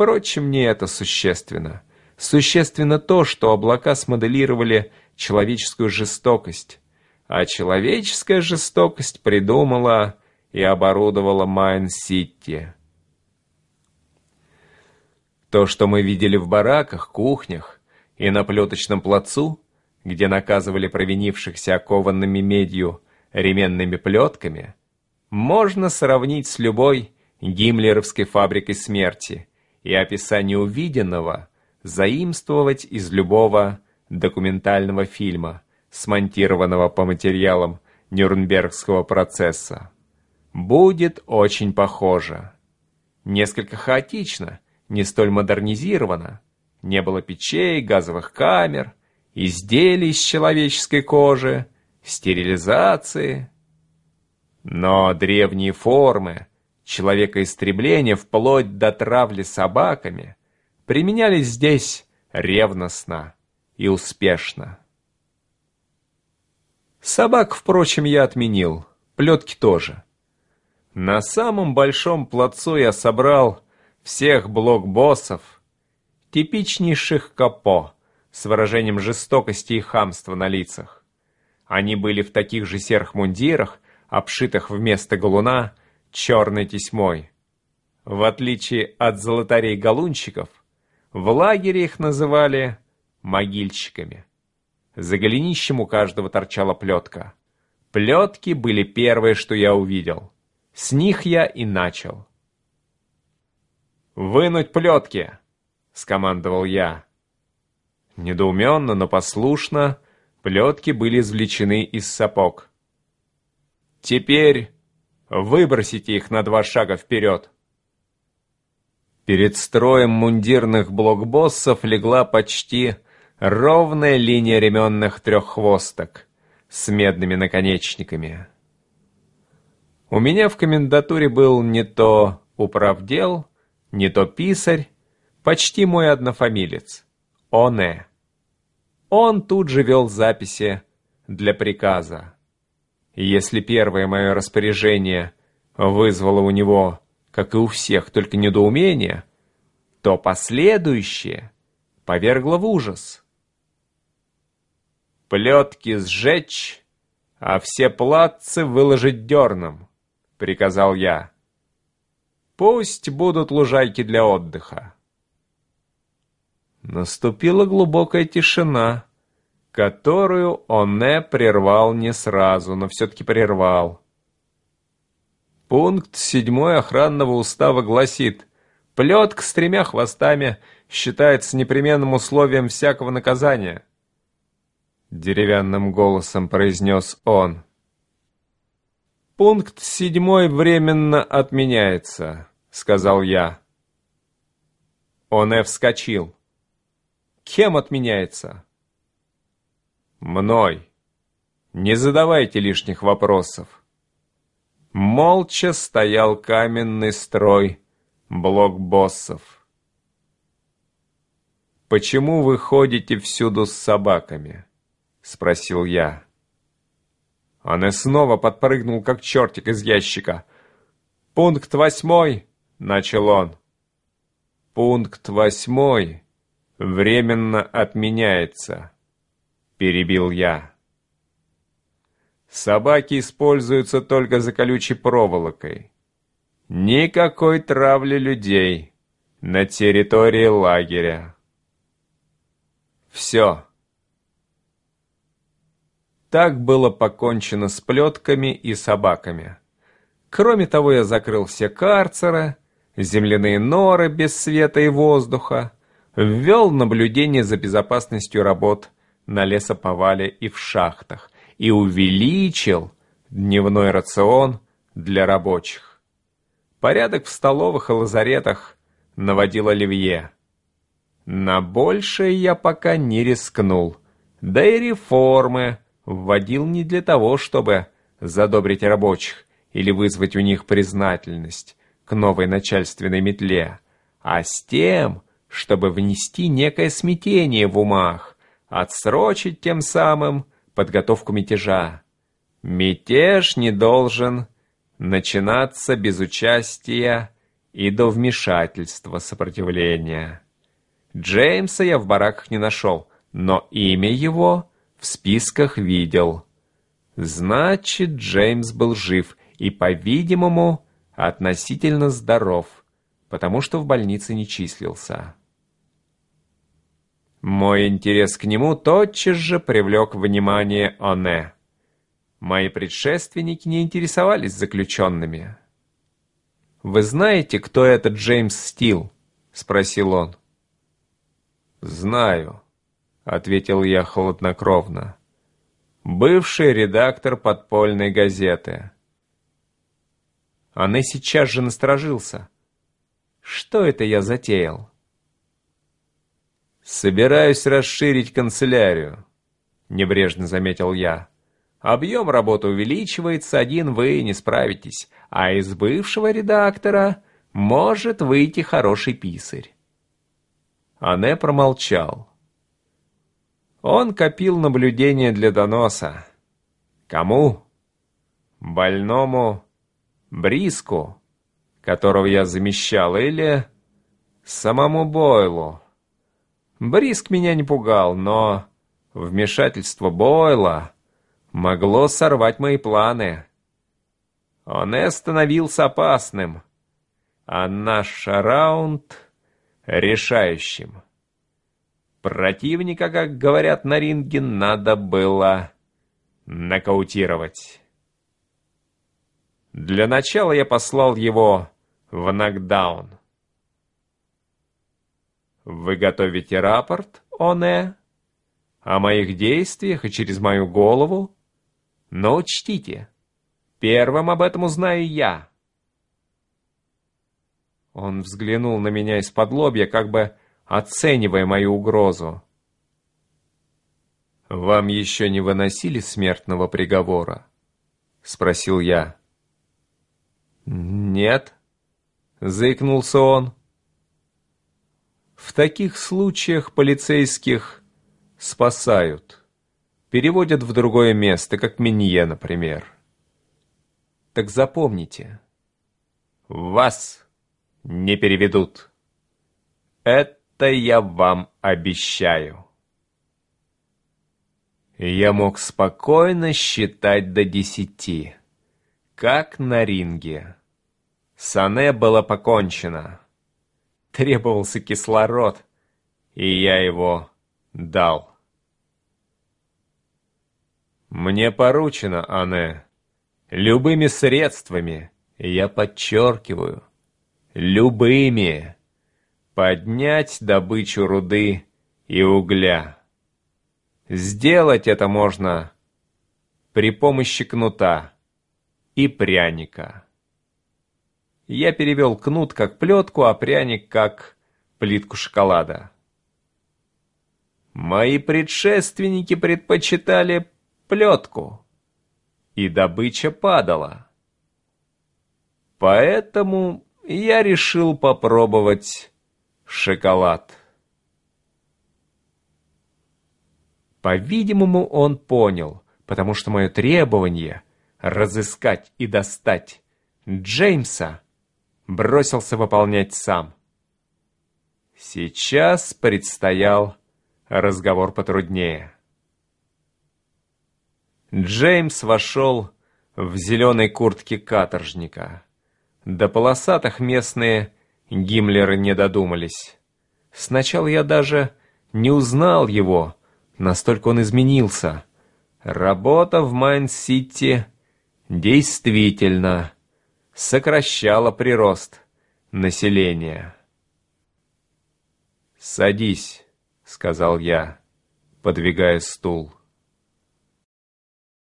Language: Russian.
Впрочем, не это существенно. Существенно то, что облака смоделировали человеческую жестокость, а человеческая жестокость придумала и оборудовала Майн-Сити. То, что мы видели в бараках, кухнях и на плеточном плацу, где наказывали провинившихся окованными медью ременными плетками, можно сравнить с любой гиммлеровской фабрикой смерти и описание увиденного заимствовать из любого документального фильма, смонтированного по материалам Нюрнбергского процесса. Будет очень похоже. Несколько хаотично, не столь модернизировано. Не было печей, газовых камер, изделий из человеческой кожи, стерилизации. Но древние формы человекоистребления вплоть до травли собаками применялись здесь ревностно и успешно. Собак, впрочем, я отменил, плетки тоже. На самом большом плацу я собрал всех блокбоссов, типичнейших капо, с выражением жестокости и хамства на лицах. Они были в таких же серых мундирах, обшитых вместо галуна черной тесьмой. В отличие от золотарей-галунщиков, в лагере их называли могильщиками. За голенищем у каждого торчала плетка. Плетки были первые, что я увидел. С них я и начал. «Вынуть плетки!» — скомандовал я. Недоуменно, но послушно плетки были извлечены из сапог. «Теперь выбросите их на два шага вперед!» Перед строем мундирных блокбоссов легла почти ровная линия ременных треххвосток с медными наконечниками. У меня в комендатуре был не то управдел, не то писарь, почти мой однофамилец, Оне. Он тут же вел записи для приказа. Если первое мое распоряжение вызвало у него как и у всех, только недоумение, то последующее повергло в ужас. «Плетки сжечь, а все платцы выложить дерном», — приказал я. «Пусть будут лужайки для отдыха». Наступила глубокая тишина, которую он не прервал не сразу, но все-таки прервал. Пункт седьмой охранного устава гласит, плетка с тремя хвостами считается непременным условием всякого наказания. Деревянным голосом произнес он. «Пункт седьмой временно отменяется», — сказал я. Он и вскочил. «Кем отменяется?» «Мной. Не задавайте лишних вопросов». Молча стоял каменный строй блокбоссов. «Почему вы ходите всюду с собаками?» — спросил я. Он и снова подпрыгнул, как чертик из ящика. «Пункт восьмой!» — начал он. «Пункт восьмой временно отменяется», — перебил я. Собаки используются только за колючей проволокой. Никакой травли людей на территории лагеря. Все. Так было покончено с плетками и собаками. Кроме того, я закрыл все карцеры, земляные норы без света и воздуха, ввел наблюдение за безопасностью работ на лесоповале и в шахтах, и увеличил дневной рацион для рабочих. Порядок в столовых и лазаретах наводил Оливье. На большее я пока не рискнул, да и реформы вводил не для того, чтобы задобрить рабочих или вызвать у них признательность к новой начальственной метле, а с тем, чтобы внести некое смятение в умах, отсрочить тем самым подготовку мятежа. Мятеж не должен начинаться без участия и до вмешательства сопротивления. Джеймса я в бараках не нашел, но имя его в списках видел. Значит, Джеймс был жив и, по-видимому, относительно здоров, потому что в больнице не числился. Мой интерес к нему тотчас же привлек внимание Оне. Мои предшественники не интересовались заключенными. «Вы знаете, кто этот Джеймс Стил?» — спросил он. «Знаю», — ответил я холоднокровно. «Бывший редактор подпольной газеты». Анне сейчас же насторожился. «Что это я затеял?» «Собираюсь расширить канцелярию», — небрежно заметил я. «Объем работы увеличивается, один вы не справитесь, а из бывшего редактора может выйти хороший писарь». Ане промолчал. Он копил наблюдения для доноса. Кому? Больному Бриску, которого я замещал, или самому Бойлу. Бриск меня не пугал, но вмешательство Бойла могло сорвать мои планы. Он и становился опасным, а наш раунд — решающим. Противника, как говорят на ринге, надо было нокаутировать. Для начала я послал его в нокдаун. Вы готовите рапорт, Оне, о моих действиях и через мою голову? Но учтите, первым об этом узнаю я. Он взглянул на меня из-под лобья, как бы оценивая мою угрозу. «Вам еще не выносили смертного приговора?» — спросил я. «Нет», — заикнулся он. «В таких случаях полицейских спасают, переводят в другое место, как Минье, например. Так запомните, вас не переведут. Это я вам обещаю. Я мог спокойно считать до десяти, как на ринге. Сане было покончено. Требовался кислород, и я его дал. Мне поручено, Ане, любыми средствами, я подчеркиваю, любыми поднять добычу руды и угля. Сделать это можно при помощи кнута и пряника. Я перевел кнут как плетку, а пряник как плитку шоколада. Мои предшественники предпочитали плетку, и добыча падала. Поэтому я решил попробовать шоколад. По-видимому, он понял, потому что мое требование разыскать и достать Джеймса бросился выполнять сам. Сейчас предстоял разговор потруднее. Джеймс вошел в зеленой куртке каторжника. До полосатых местные Гиммлеры не додумались. Сначала я даже не узнал его, настолько он изменился. Работа в Майн-Сити действительно сокращала прирост населения. «Садись», — сказал я, подвигая стул.